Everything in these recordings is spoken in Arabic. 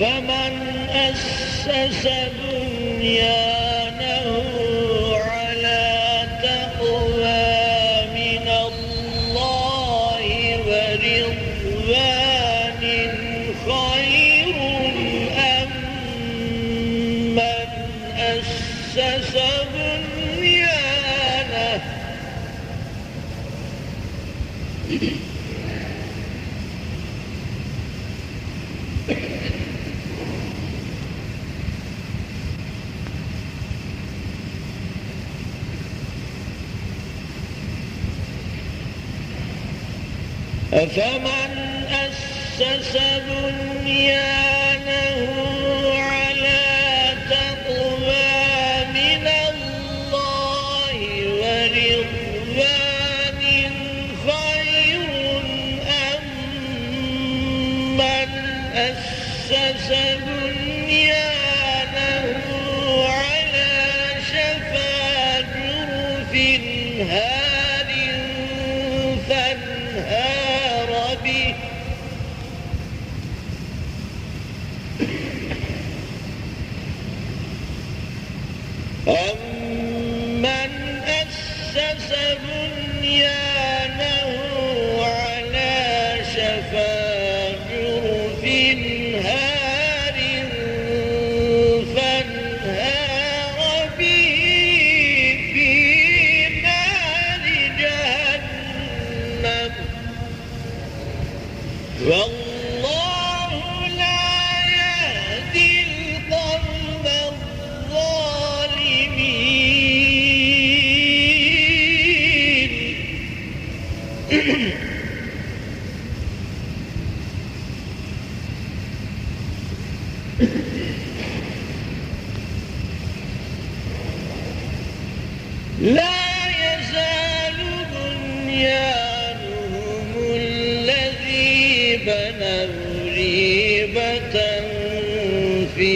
أفمن أسس بنيانه على تقوى من الله ورضوان خير أم من أسس بنيانه؟ أفمن أسس بنيانه على تقوى من الله ورضوان خير أم من أسس بنيانه على شفا جرف هار لا يزال بنيانهم الذي بنوا ريبة في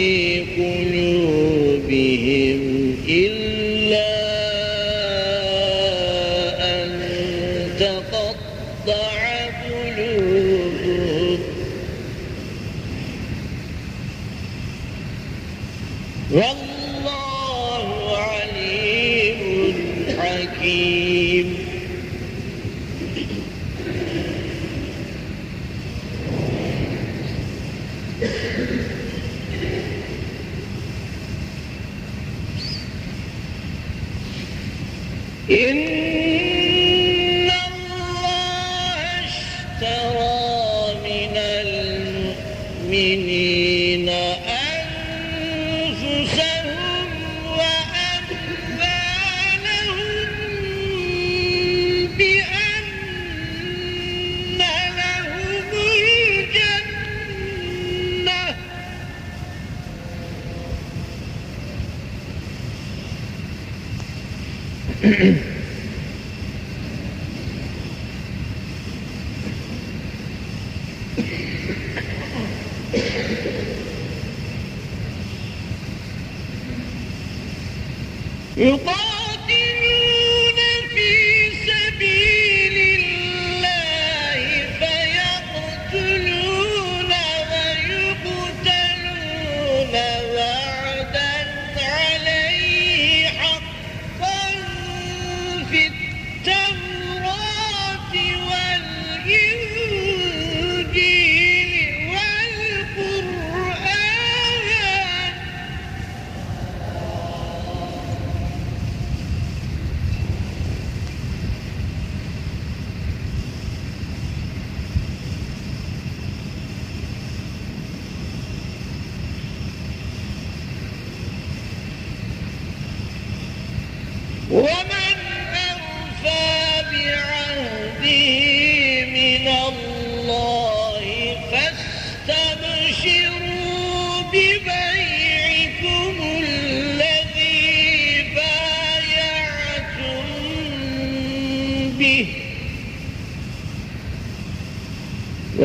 قلوبهم إلا أن تقطع قلوبهم. والله إن الله اشترى من المؤمنين يقاتلون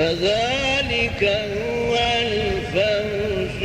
وذلك هو الفوز